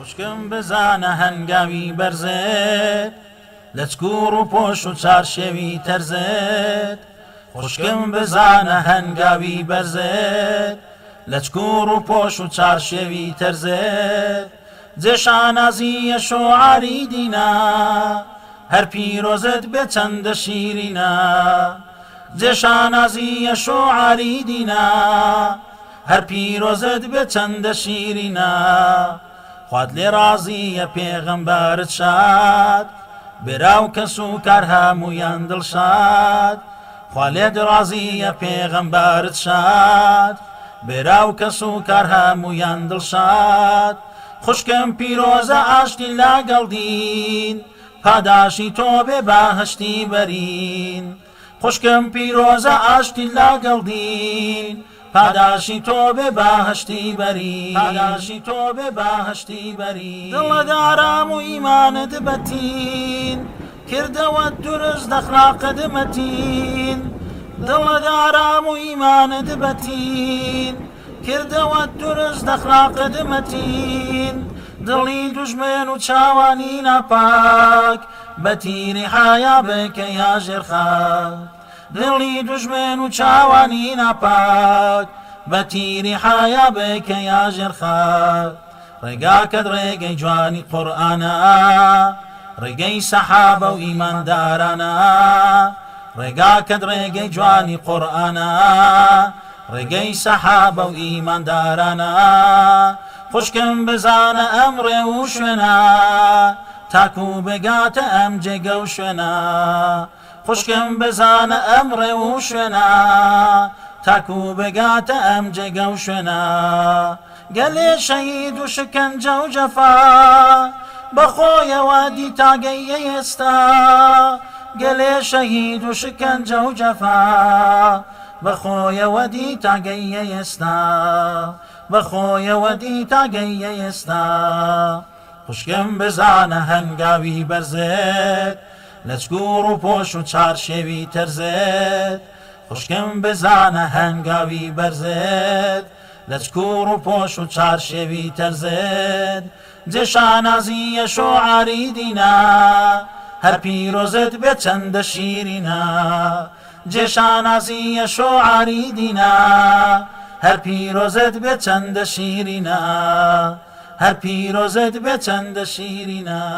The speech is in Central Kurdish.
خوشکم بزانە هەنگاوی بەرزێت لە چکوڕ و پۆش و چارشێوی تەرزێت خوشکم بزانە هەنگاوی بەرزێت لە چکوڕ و پۆش و چارشێوی تەرزێت جێشانازیە شۆعاری دینا هەر پیرۆزت بێ چەندە شیرینە جێشانازیە شۆعاری دینا هەر پیرۆزت بێ چەندە شیرینە خوات لێ ڕازیە پێغەمبارت شاد براو کەس و کار هەمویان دڵشاد خوا لێ درازیە پێغەمبارت شاد براو کەس و کار هەمویان دڵشاد خوشکم پیرۆزە ئاشتی لاگەڵدین پاداشی تۆ بێ باهشتی بەرین خوشکم پیرۆزە ئاشتی لاگەڵدین پاداشی تۆ بێ باهشتی بەری پاداشی تۆ بێ باهشتی بەری دڵە دارام و ئیمانت بەتین کردەوە درست دەخراقەت مەتین دڵە دارام و ئیمانت بەتین کردەوە درست دەخراقەت مەتین دڵی دوژمێن و چاوانی ناپاک بەتیری حیا بکە یا ژێرخاک دڵی دژمن و چاوانی ناپاک بە تیری حیا بکە یا ژێرخات ڕێگاکەت ڕێگەی جوانی قورآانە ڕێگەی سەحابە و ئیماندارانە ڕێگاکەت ڕێگەی جوانی قورآانە ڕێگەی سەحابە و ئیماندارانە خوشکم بزانە ئەمڕێ و شوێنە تاکو بگاتە ئەم جێگە و شوێنە خوشکم بزانه و تکو تاکو ام ئەم شنا گەلێ شهید و شکنجە و گله شهید دیتاگەی جو گل شهید و تا و جەفا بەخۆیەوە ودی تا بەخۆیەوە استا استا خوشکم بزانە هەنگاوی برزد لەچگور و پۆش و چارشێوی تەرزێت خوشکم بزانە هەنگاوی بەرزێت لەچکور و پۆش و چارشێوی تەرزێت جێشانازیە شۆعاری دینا هەر پیرۆزت بێ چەندە شیرینا جێشانازیە شۆعاری دینا هەر پیرۆزت بێ چەندە شیرینا هەر پیرۆزت بێ چەندە شیرینا